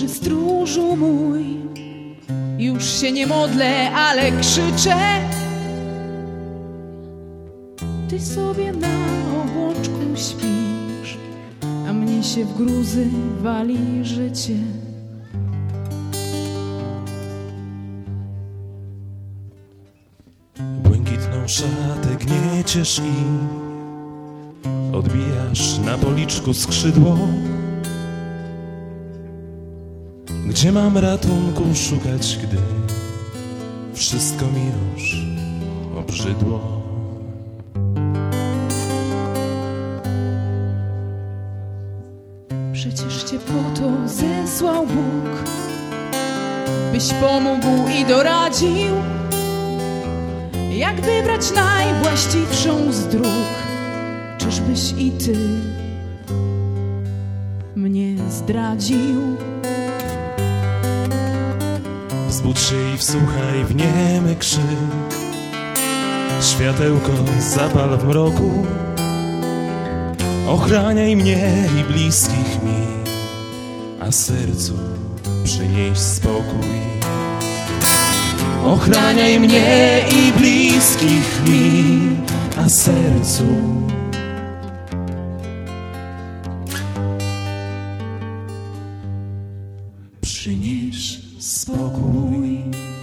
Boży stróżu mój. Już się nie modlę, ale krzyczę. Ty sobie na obłoczku śpisz, a mnie się w gruzy wali życie. Błękitną szatę gnieciesz i odbijasz na policzku skrzydło. Gdzie mam ratunku szukać, gdy wszystko mi już obrzydło? Przecież cię po to zesłał Bóg, byś pomógł i doradził, jak wybrać najwłaściwszą z dróg. Czyżbyś i ty mnie zdradził? Wzbudź się i wsłuchaj w niemy krzyk. Światełko zapal w mroku. Ochraniaj mnie i bliskich mi A sercu przynieś spokój. Ochraniaj mnie i bliskich mi A sercu przynieś spokój.